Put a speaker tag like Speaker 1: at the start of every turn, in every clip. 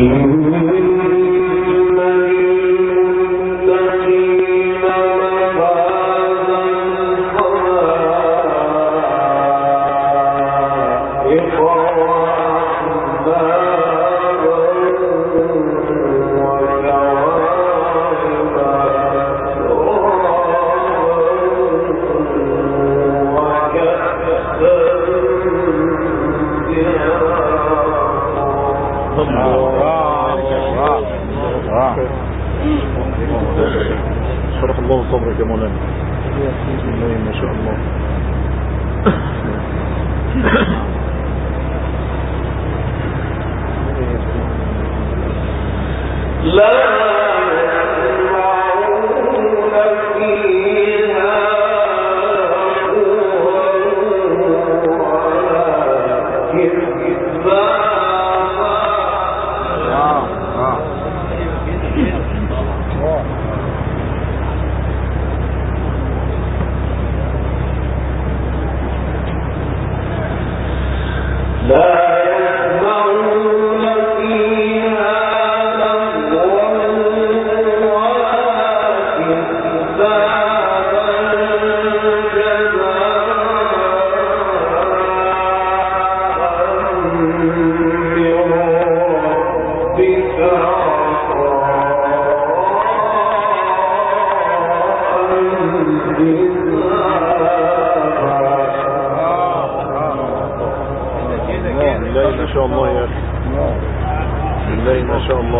Speaker 1: team شرح
Speaker 2: الله
Speaker 3: صبرك يا مولانا. بسم الله
Speaker 2: ما شاء الله.
Speaker 3: لا
Speaker 1: somos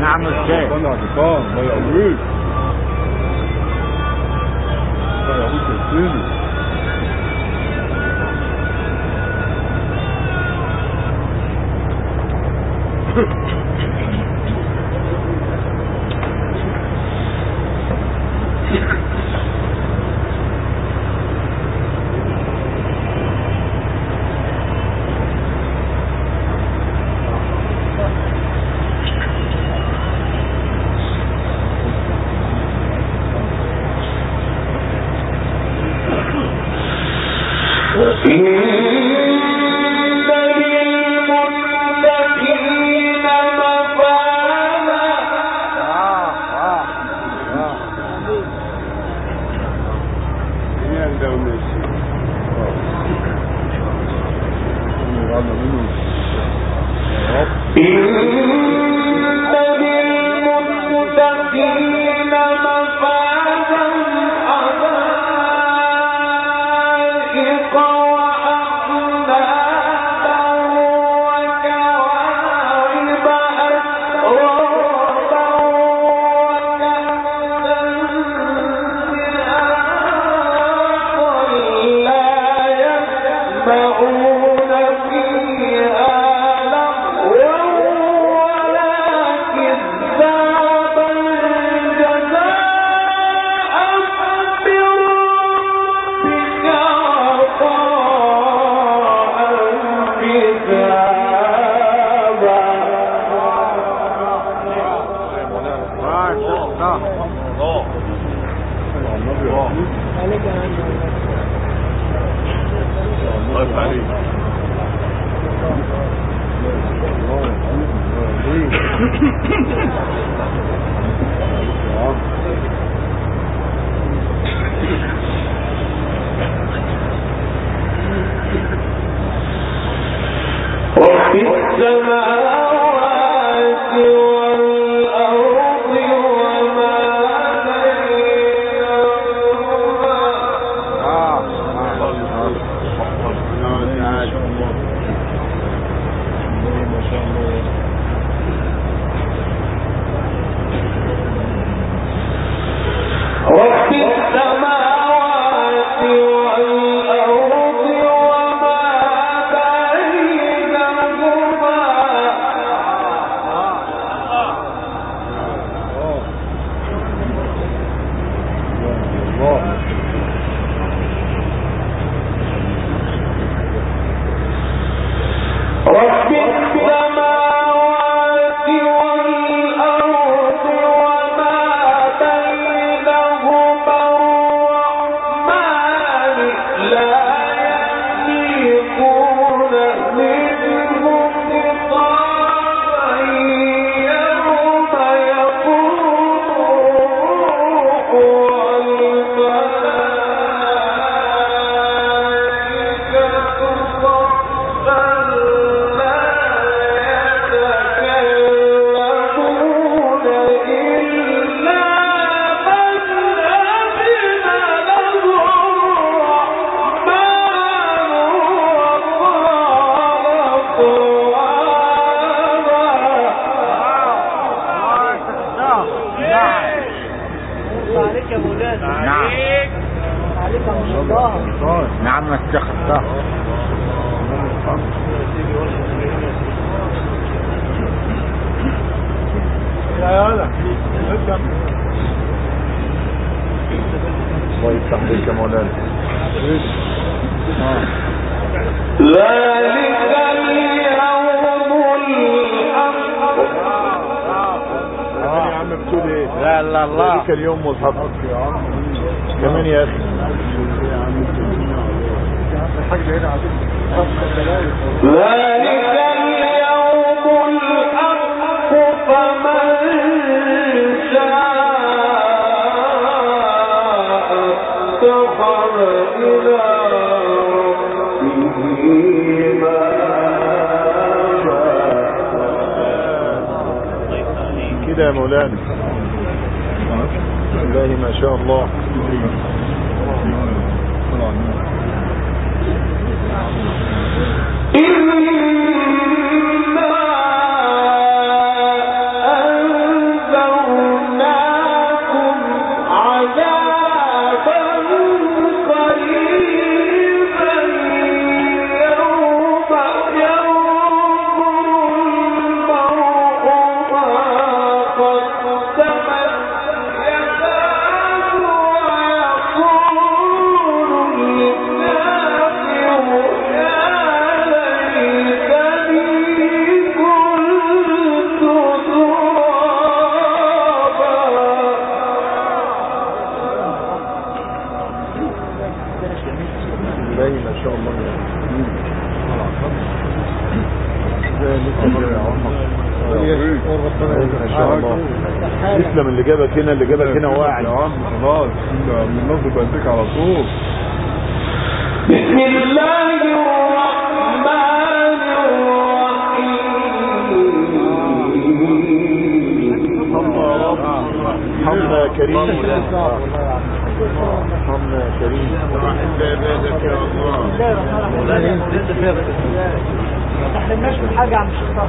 Speaker 4: نعم
Speaker 1: إزاي؟ ما يقولوش الله
Speaker 4: عليك وفي السماوات
Speaker 2: يا مولانا.
Speaker 3: ذلك اليوم الحق
Speaker 2: يا عم بتقول إيه
Speaker 4: لا لا. الله
Speaker 2: ذلك اليوم والحق كمان يا أخي.
Speaker 3: ذلك
Speaker 2: كده يا مولانا. والله ما شاء الله. هنا اللي جابك هنا واعي.
Speaker 5: يا عم خلاص. النصب بقيتك على طول.
Speaker 3: بسم الله الرحمن الرحيم.
Speaker 2: ارحمنا يا كريم. ارحمنا يا كريم
Speaker 1: ما تحرمناش من حاجة عم الشيطان.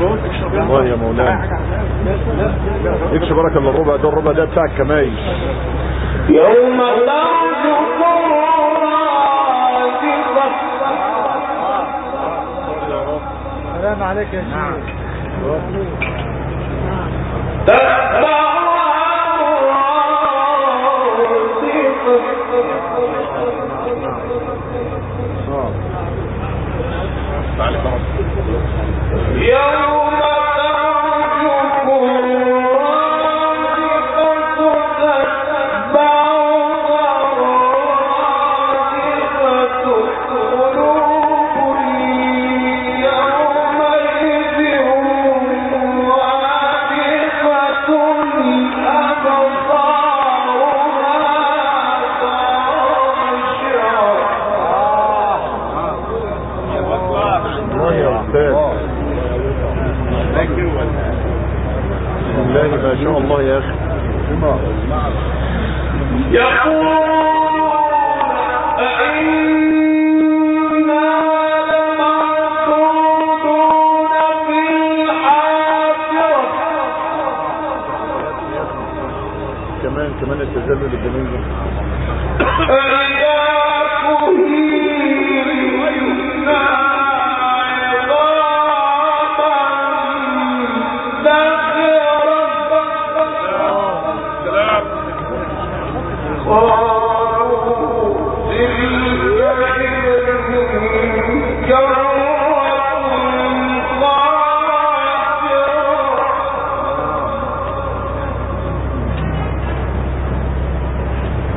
Speaker 2: الله يا مولانا. اكش بركة من الربع ده الربع ده بتاع الكمايش
Speaker 4: يوم تعرض الرادفة
Speaker 6: سلام عليك يا شيخ.
Speaker 4: نعم. تتبعها الرادفة نعم. Eu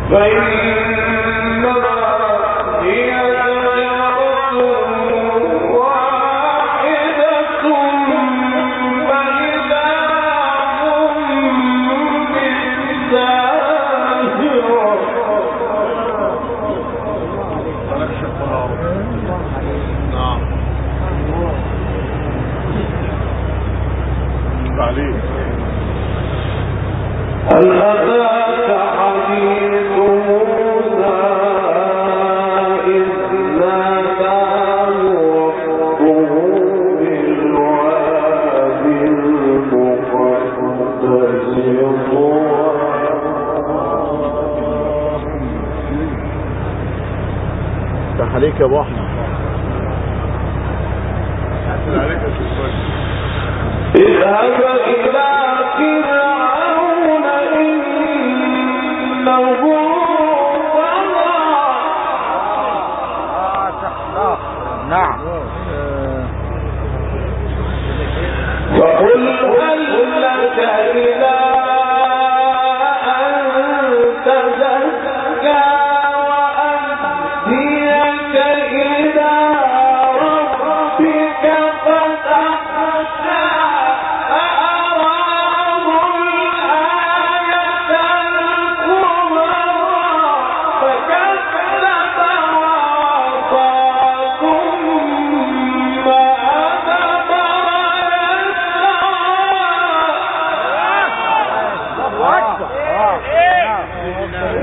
Speaker 4: Right
Speaker 3: عليك
Speaker 2: يا أبو أحمد.
Speaker 3: عليك يا شيخ
Speaker 4: اذهب فرعون طغى
Speaker 7: نعم.
Speaker 4: فقل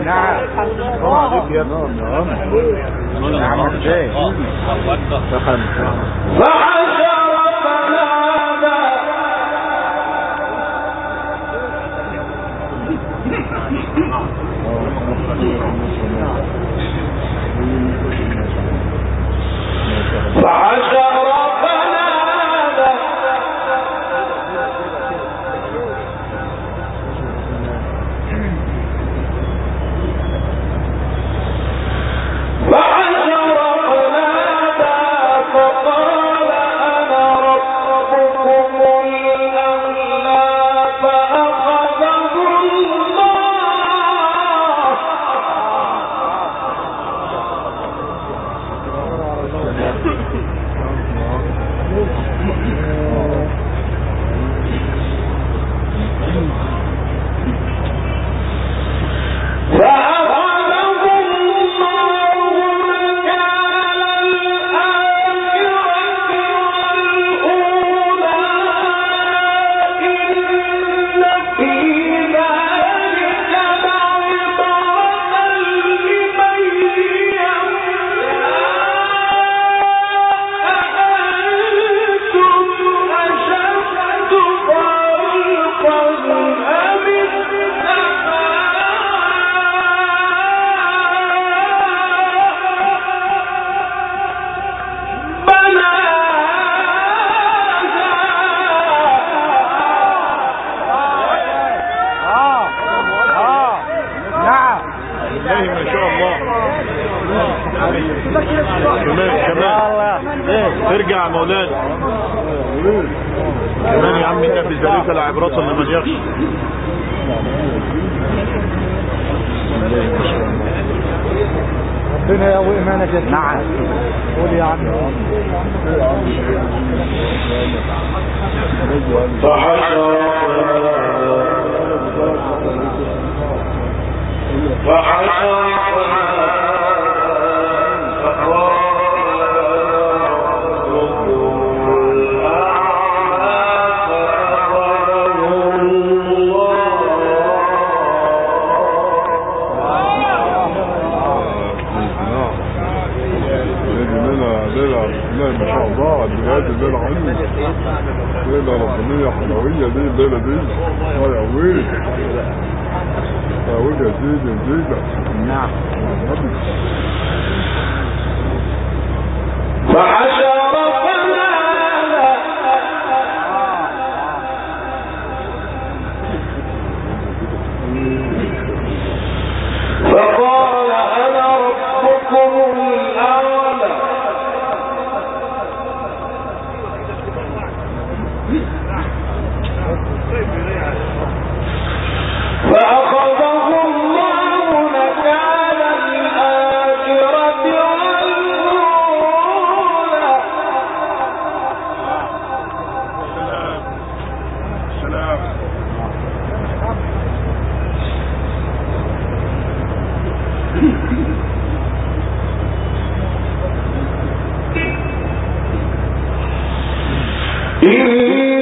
Speaker 7: نعم.
Speaker 2: عليك يا نعم.
Speaker 7: نعم.
Speaker 2: والله ما شاء الله كمان كمان ارجع يا مولانا كمان يا عم في ذلك العبرات لمن يخشى
Speaker 6: ربنا يقوي ايمانك يا سيدي
Speaker 7: نعم
Speaker 6: قول يا عم
Speaker 4: فحشر
Speaker 3: ليلة ما ربانية حلوية دي الليلة دي آه يا ويل يا ويل يا سيدي يا سيدي
Speaker 7: نعم
Speaker 4: فحشر إن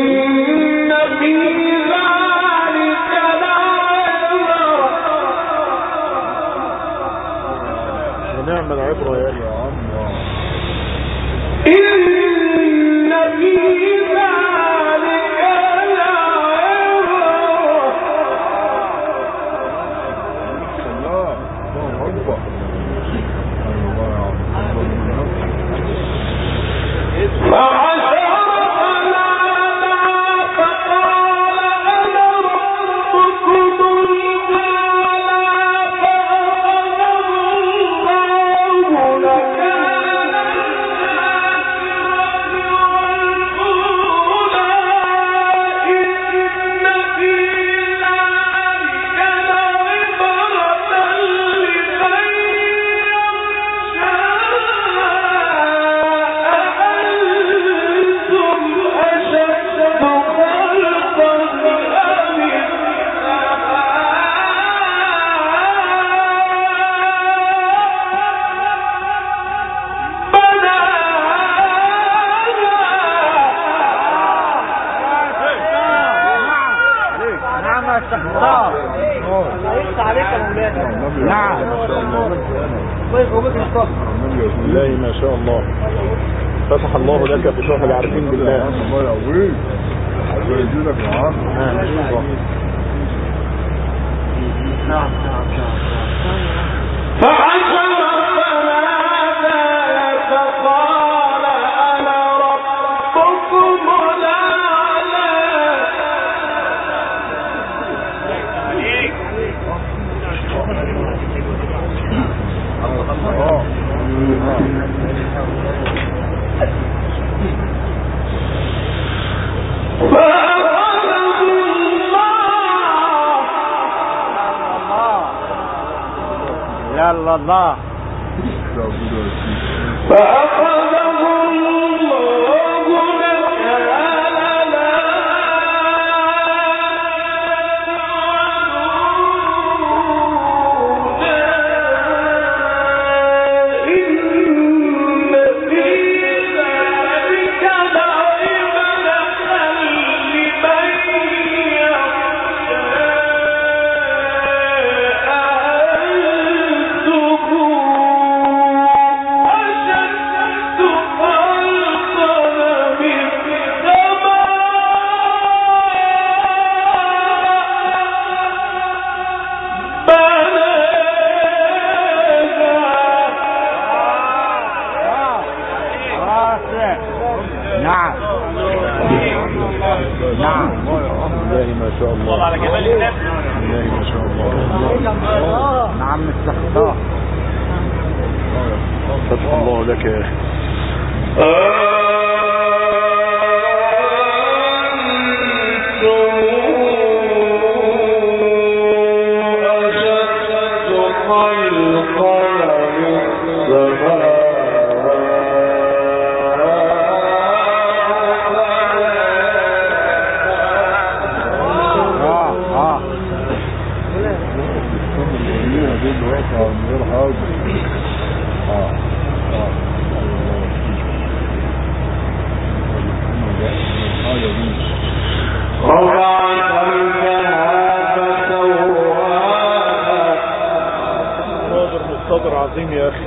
Speaker 2: العظيم يا أخي.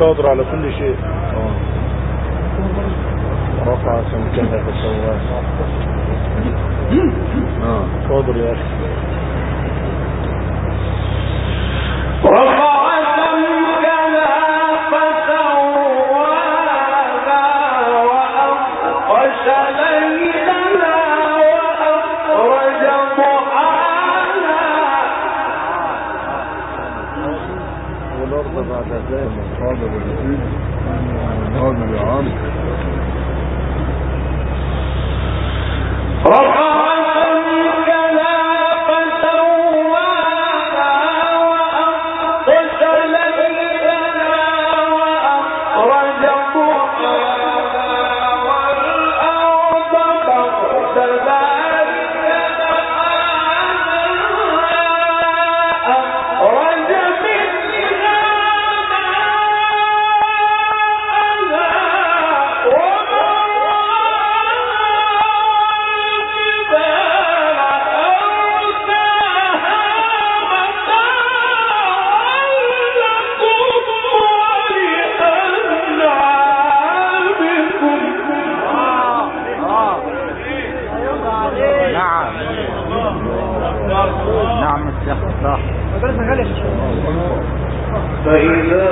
Speaker 4: قادر على كل شيء. رفع سمكانك السواس
Speaker 3: آه،
Speaker 4: قادر يا أخي. بعد ذلك قابل العام فإذا